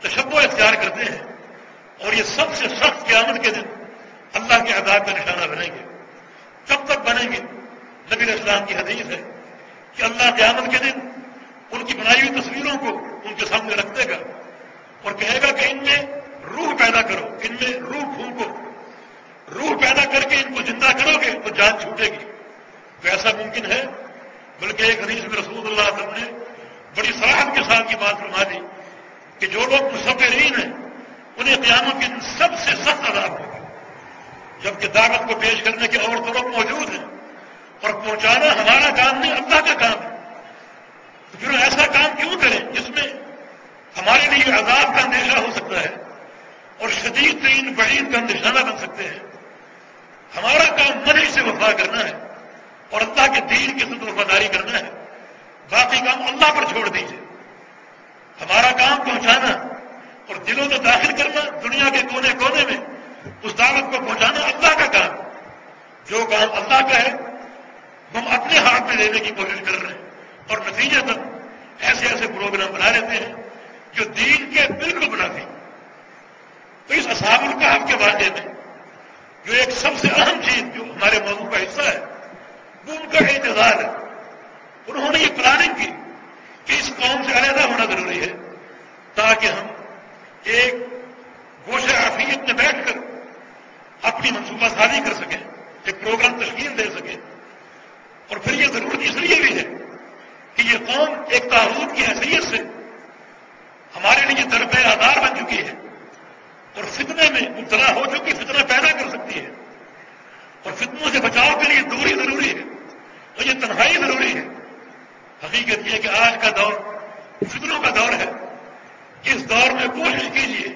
تشبو اختیار کرتے ہیں۔ اور یہ سب سے سخت قیامت کے دن اللہ کے عذاب کا نشانہ بنیں گے۔ کب تک بنیں گے؟ نبی اسلام کی حدیث ہے۔ کہ اللہ قیامت کے دن ان کی بنائی ہوئی تصویروں کو ان کے سامنے رکھ دے گا اور کہے گا کہ ان میں روح پیدا کرو، ان میں روح پھونکو۔ روح پیدا کر کے ان کو زندہ کرو گے تو جان چھوٹے گی۔ تو ایسا ممکن ہے؟ بلکہ ایک حدیث میں رسول اللہ علیہ وسلم نے بڑی صلاحت کے ساتھ کی بات فرما دی کہ جو لوگ مصورین ہیں، انہیں قیامت کے دن سب سے سخت عذاب ہوگا۔ جبکہ دعوت کو پیش کرنے کے اور طرف موجود ہیں۔ اور پہنچانا ہمارا کام نہیں اللہ کا کام ہے۔ تو پھر ایسا کام کیوں کریں جس میں ہمارے لیے عذاب کا اندیشہ ہو سکتا ہے اور شدید ترین بعید کا نشانہ بن سکتے ہیں؟ ہمارا کام منی سے وفا کرنا ہے اور اللہ کے دین کی سد وفاداری کرنا ہے۔ باقی کام اللہ پر چھوڑ دیجیے ہمارا کام پہنچانا اور دلوں میں داخل کرنا دنیا کے کونے کونے میں، اس دعوت کو پہنچانا اللہ کا کام۔ جو کام اللہ کا ہے ہم اپنے ہاتھ میں لینے کی کوشش کر رہے ہیں اور نتیجے تک ایسے ایسے پروگرام بنا لیتے ہیں جو دین کے بالکل منافی تو اس اصحاب القحف کے واقعے میں جو ایک سب سے اہم چیز جو ہمارے موضوع کا حصہ ہے، وہ ان کا انتظار ہے۔ انہوں نے یہ پلاننگ کی کہ اس قوم سے علیحدہ ہونا ضروری ہے تاکہ ہم ایک گوشہ عافیت میں بیٹھ کر اپنی منصوبہ سازی کر سکیں، ایک پروگرام تشکیل دے سکیں۔ اور پھر یہ ضرورت اس لیے بھی ہے کہ یہ قوم ایک تعارف کی حیثیت سے ہمارے لیے درپے آدھار بن چکی ہے اور فتنے میں مبتلا ہو چکی، فتنہ پیدا کر سکتی ہے۔ اور فتنوں سے بچاؤ کے لیے دوری ضروری ہے۔ اور یہ تنہائی ضروری ہے۔ حقیقت یہ کہ آج کا دور فتنوں کا دور ہے۔ اس دور میں کوشش کیجیے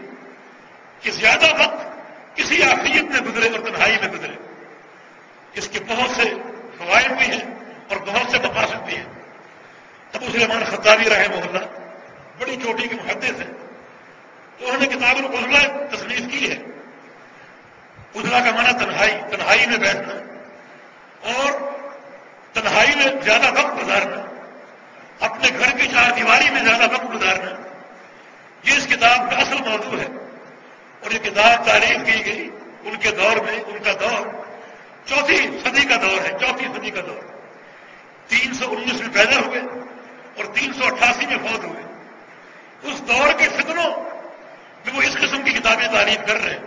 کہ زیادہ وقت کسی آفیت میں گزرے اور تنہائی میں گزرے۔ اس کے بہت سے فوائد بھی ہیں اور بہت سے مقاصد بھی ہیں ابو سلیمان خطابی رہے محلہ بڑی چوٹی کے محدث ہیں۔ تو انہوں نے کتاب العزلہ تصنیف کی ہے۔ اجلا کا معنی تنہائی تنہائی میں بیٹھنا اور تنہائی میں زیادہ وقت گزارنا، اپنے گھر کی چار دیواری میں زیادہ وقت گزارنا، یہ اس کتاب کا اصل موضوع ہے۔ اور یہ کتاب تعریف کی گئی، ان کے دور میں، ان کا دور چوتھی صدی کا دور ہے، چوتھی صدی کا دور۔ تین سو انیس میں پیدا ہوئے اور تین سو اٹھاسی میں فوت ہوئے۔ اس دور کے فتنوں میں وہ اس قسم کی کتابیں تعریف کر رہے ہیں،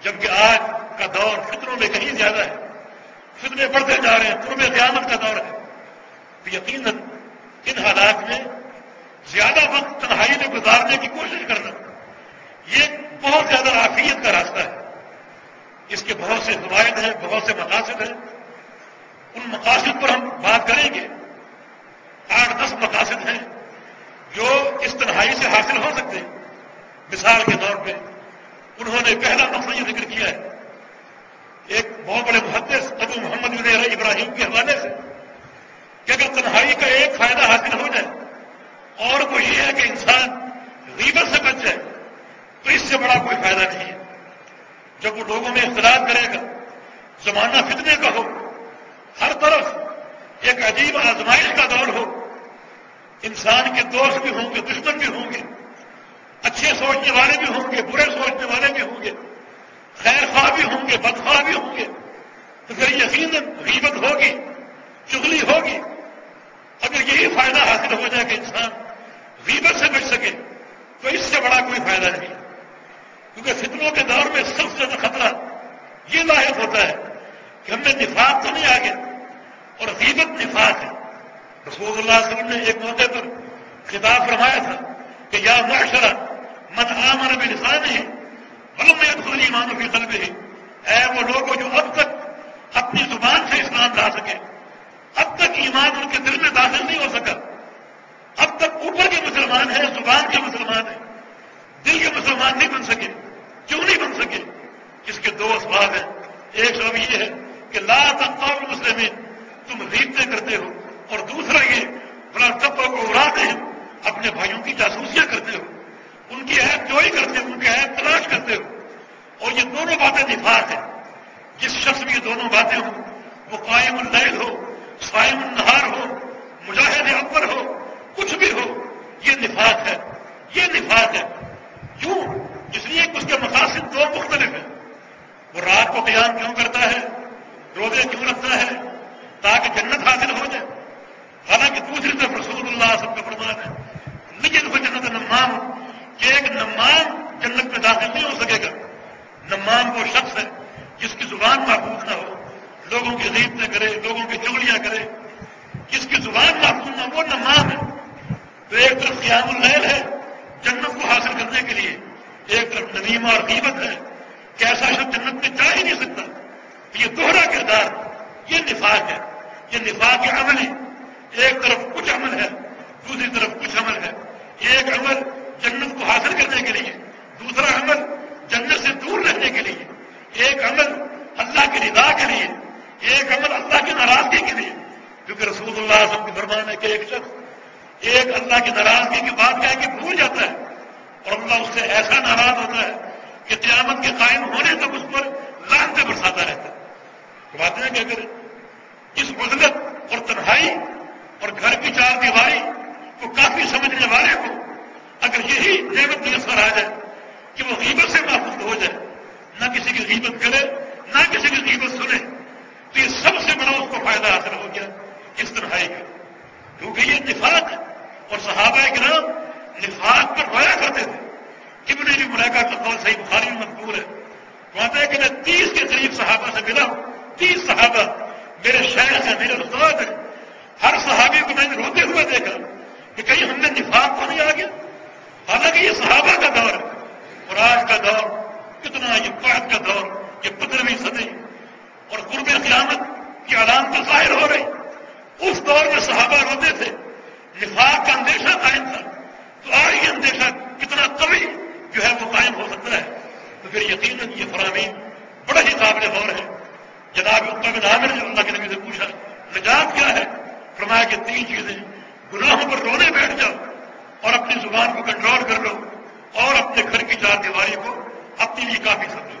جبکہ آج کا دور فطروں میں کہیں زیادہ ہے۔ فتنے بڑھتے جا رہے ہیں قرب قیامت کا دور ہے۔ تو یقیناً ان حالات میں زیادہ وقت تنہائی میں گزارنے کی کوشش کرنا یہ بہت زیادہ عافیت کا راستہ ہے۔ اس کے بہت سے فوائد ہیں، بہت سے مقاصد ہیں۔ ان مقاصد پر ہم بات کریں گے۔ آٹھ، دس مقاصد ہیں جو اس تنہائی سے حاصل ہو سکتے ہیں۔ مثال کے طور پہ، انہوں نے پہلا مقصد یہ ذکر کیا ہے۔ ایک بہت بڑے محدث ابو محمد ابراہیم کے حوالے سے کہ اگر تنہائی کا ایک فائدہ حاصل ہو جائے اور وہ یہ ہے کہ انسان غیبت سے بچ جائے، تو اس سے بڑا کوئی فائدہ نہیں۔ جب وہ لوگوں میں اختلاف کرے گا، زمانہ فتنے کا ہو، ہر طرف ایک عجیب آزمائش کا دور ہو۔ انسان کے دوست بھی ہوں گے، دشمن بھی ہوں گے، اچھے سوچنے والے بھی ہوں گے، برے سوچنے والے بھی ہوں گے، خیر خواہ بھی ہوں گے بدخواہ بھی ہوں گے۔ تو پھر یقیناً غیبت ہوگی چگلی ہوگی۔ اگر یہی فائدہ حاصل ہو جائے کہ انسان غیبت سے بچ سکے، تو اس سے بڑا کوئی فائدہ نہیں۔ کیونکہ فتنوں کے دور میں سب سے زیادہ خطرہ یہ لاحق ہوتا ہے کہ ہم نے نفاق تو نہیں آگے اور غیبت نفاق ہے۔ رسول اللہ علیہ وسلم نے ایک موقع پر خطاب فرمایا تھا کہ یا معاشرہ من آمن بلسان ہے ولم يدخل ایمان فی قلبه۔ اے وہ لوگ جو اب تک اپنی زبان سے اسلام لا سکے، اب تک ایمان ان کے دل میں داخل نہیں ہو سکا، اب تک اوپر کے مسلمان ہیں، زبان کے مسلمان ہیں۔ دل کے مسلمان نہیں بن سکے۔ کیوں نہیں بن سکے؟ اس کے دو اسباب ہیں۔ ایک سبب یہ ہے کہ لا تقام مسلمین تم ریتیں کرتے ہو۔ اور دوسرا یہ بڑا تب کو اڑاتے ہیں اپنے بھائیوں کی جاسوسیاں کرتے ہو۔ ان کی عیب جوئی کرتے ہو، ان کی عیب تلاش کرتے ہو۔ اور یہ دونوں باتیں نفاق ہیں۔ جس شخص میں یہ دونوں باتیں ہوں، وہ قائم اللیل ہو سائم النہار ہو، مجاہد اکبر ہو، کچھ بھی ہو، یہ نفاق ہے۔ یہ نفاق ہے۔ کیوں؟ اس لیے اس کے مقاصد دو مختلف ہیں۔ وہ رات کو قیام کیوں کرتا ہے؟ روزے کیوں رکھتا ہے؟ تاکہ جنت حاصل ہو جائے۔ حالانکہ دوسری طرف رسول اللہ سب کا فرمان ہے، لیکن وہ جنت نمام کہ ایک نمام جنت میں داخل نہیں ہو سکے گا۔ نمام وہ شخص ہے جس کی زبان محفوظ نہ ہو، لوگوں کی غیب نہ کرے، لوگوں کی چگلیاں کرے۔ جس کی زبان محفوظ نہ وہ نمام ہے۔ تو ایک طرف قیام الحل ہے جنت کو حاصل کرنے کے لیے ایک طرف نویمہ اور قیمت ہے کہ ایسا شخص جنت میں جا ہی نہیں سکتا۔ یہ دوہرا کردار، یہ نفاق ہے۔ یہ نفاق عمل ہے۔ ایک طرف کچھ عمل ہے، دوسری طرف کچھ عمل ہے۔ ایک عمل جنت کو حاصل کرنے کے لیے، دوسرا عمل جنت سے دور رہنے کے لیے۔ ایک عمل اللہ کی رضا کے لیے، ایک عمل اللہ کی ناراضگی کے لیے۔ کیونکہ رسول اللہ وسلم کے فرمانے کے ایک شخص ایک اللہ کی ناراضگی کی بات کہہ کے بھول جاتا ہے اور اللہ اس سے ایسا ناراض ہوتا ہے کہ قیامت کے قائم ہونے تک اس پر لانتے برساتا رہتا ہے۔ بات ہے کہ اگر اس عزلت اور تنہائی اور گھر کی چار دیواری کو کافی سمجھنے والے کو اگر یہی نعمت میسر آ جائے کہ وہ غیبت سے محفوظ ہو جائے، نہ کسی کی غیبت کرے، نہ کسی کی غیبت سنے تو یہ سب سے بڑا اس کو فائدہ حاصل ہو گیا اس طرح کا کیونکہ یہ نفاق اور صحابہ کے نام نفاق پر رویا کرتے تھے ابن بھی ملیکا کا قول صحیح بخاری میں مقبول ہے کہتے ہیں کہ میں تیس کے قریب صحابہ سے ملا ہوں تیس صحابہ میرے شہر سے میرے استاد ہیں ہر صحابی کو میں نے روتے ہوئے دیکھا کہ کہیں ہم نے نفاق کو نہیں آ گیا حالانکہ یہ صحابہ کا دور ہے اور آج کا دور کتنا یہ پاک کا دور یہ پندرہویں صدی اور قرب قیامت کی علامت ظاہر ہو رہی اس دور میں صحابہ روتے تھے نفاق کا اندیشہ قائم تھا تو آج یہ اندیشہ کتنا قوی جو ہے وہ قائم ہو سکتا ہے تو پھر یقیناً یہ فرامین بڑا ہی قابل غور ہے جناب بن عامر نے اللہ کے نبی سے پوچھا نجات کیا ہے فرمایا کہ تین چیزیں گناہوں پر رونے بیٹھ جاؤ اور اپنی زبان کو کنٹرول کر لو اور اپنے گھر کی چار دیواری کو اپنے لیے کافی سمجھو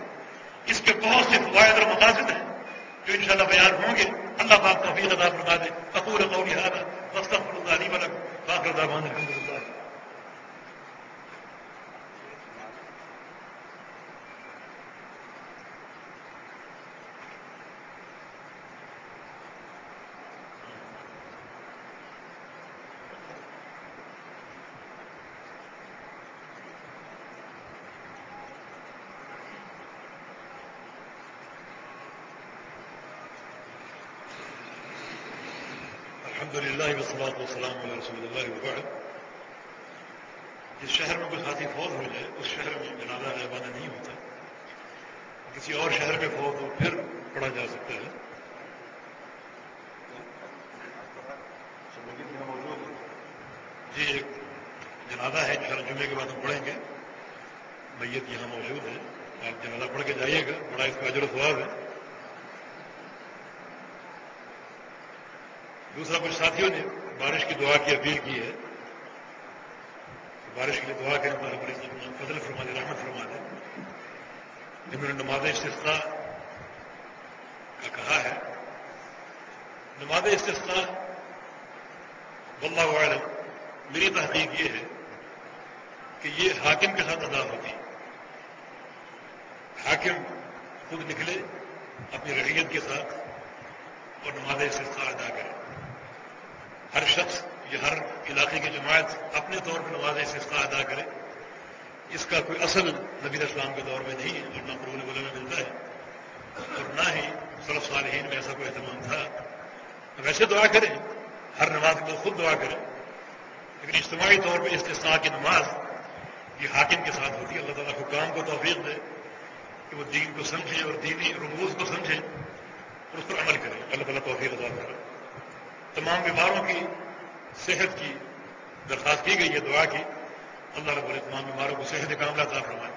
اس کے بہت سے فوائد اور مقاصد ہیں جو انشاءاللہ بیان ہوں گے اللہ پاک توفیق ادا فرما دے قبول قولی هذا واستغفر الله لي ولكم واخر دعوانا الحمد لله الحمد للہ وسلات وسلام علیہ رسول جس شہر میں کوئی ساتھی فوت ہو جائے، اس شہر میں جنازہ غیبانہ نہیں ہوتا۔ کسی اور شہر میں فوت ہو، پھر پڑھا جا سکتا ہے۔ جی ایک جنازہ ہے جو جمعے کے بعد ہم پڑھیں گے۔ میت یہاں موجود ہے، آپ جنازہ پڑھ کے جائیے گا، بڑا اس کا اجر و ثواب ہے۔ دوسرا کچھ ساتھیوں نے بارش کی دعا کی اپیل کی ہے بارش کے لیے دعا کریں بڑے فضل فرما دے، رحمت فرما دے۔ جنہوں نے نماز استفتا کا کہا ہے، نماز استفتا واللہ عالم میری تحقیق یہ ہے کہ یہ حاکم کے ساتھ ادا ہوتی۔ حاکم خود نکلے اپنی رحیت کے ساتھ اور نماز استفتا ادا کرے۔ ہر شخص یا ہر علاقے کی جماعت اپنے طور پر نماز استفقہ ادا کرے۔ اس کا کوئی اصل نبی اسلام کے دور میں نہیں ہے جو نہ قرول بولے میں ملتا ہے۔ اور نہ ہی صرف صالحین میں ایسا کوئی اہتمام تھا۔ ویسے دعا کریں، ہر نماز کو خود دعا کریں۔ لیکن اجتماعی طور پہ استثناء کی نماز یہ حاکم کے ساتھ ہوتی ہے۔ اللہ تعالیٰ حکام کو توفیق دے کہ وہ دین کو سمجھے اور دینی رموز کو سمجھے اور اس پر عمل کرے۔ اللہ تعالیٰ توفیق ادا کرے تمام بیماروں کی صحت کی درخواست کی گئی ہے، دعا کی۔ اللہ رب تمام بیماروں کو صحت کاملہ عطا فرمائے۔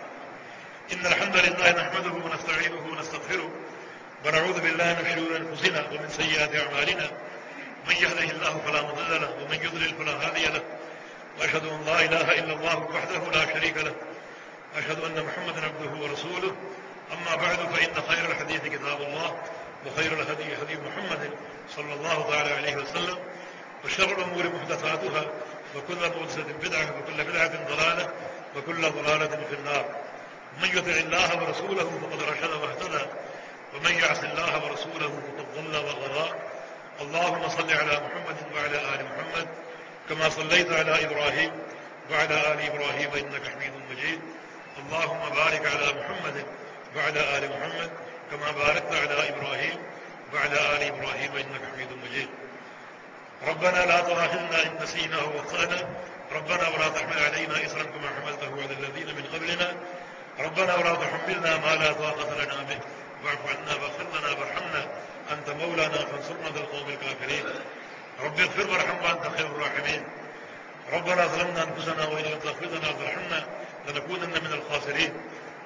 ان الحمد لله نحمده ونستعينه ونستغفره ونعوذ بالله من شرور انفسنا ومن سيئات اعمالنا۔ من يهده الله فلا مضل له ومن يضلل فلا هادي له۔ واشهد ان لا اله الا الله وحده لا شريك له۔ واشهد ان محمدا عبده ورسوله اما بعد، فان خير الحديث كتاب الله وخير الهدي هدي محمد صلى الله تعالى عليه وسلم، وشر الأمور محدثاتها، وكل محدثة بدعة، وكل بدعة ضلالة، وكل ضلالة في النار. من يطع الله ورسوله فقد رشد واهتدى، ومن يعص الله ورسوله فقد ضل وغضى اللهم صل على محمد وعلى آل محمد، كما صليت على إبراهيم وعلى آل إبراهيم إنك حميد مجيد. اللهم بارك على محمد وعلى آل محمد كما باركت على إبراهيم وعلى آل إبراهيم إنك حميد مجيد. ربنا لا تؤاخذنا إن نسينا وأخطأنا ربنا ولا تحمل علينا إصرا كما حملته على الذين من قبلنا. ربنا ولا تحملنا ما لا طاقة لنا به. واعف عنا واغفر لنا وارحمنا. أنت مولانا فانصرنا ذا القوم الكافرين. رب اغفر وارحم وأنت خير الراحمين. ربنا ظلمنا أنفسنا وإن لم تغفر لنا وترحمنا لنكونن من الخاسرين.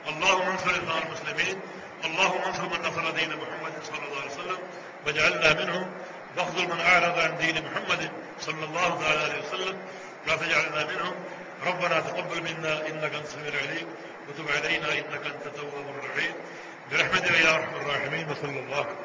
اللهم انصر إخوان المسلمين. اللهم انصر من نصر دين محمد صلى الله عليه وسلم واجعلنا منهم. واخذل من اعرض عن دين محمد صلى الله عليه وسلم. لا تجعلنا منهم. ربنا تقبل منا انك انت السميع العليم. وتب علينا انك انت التواب الرحيم. برحمتك يا ارحم الراحمين. وصلى الله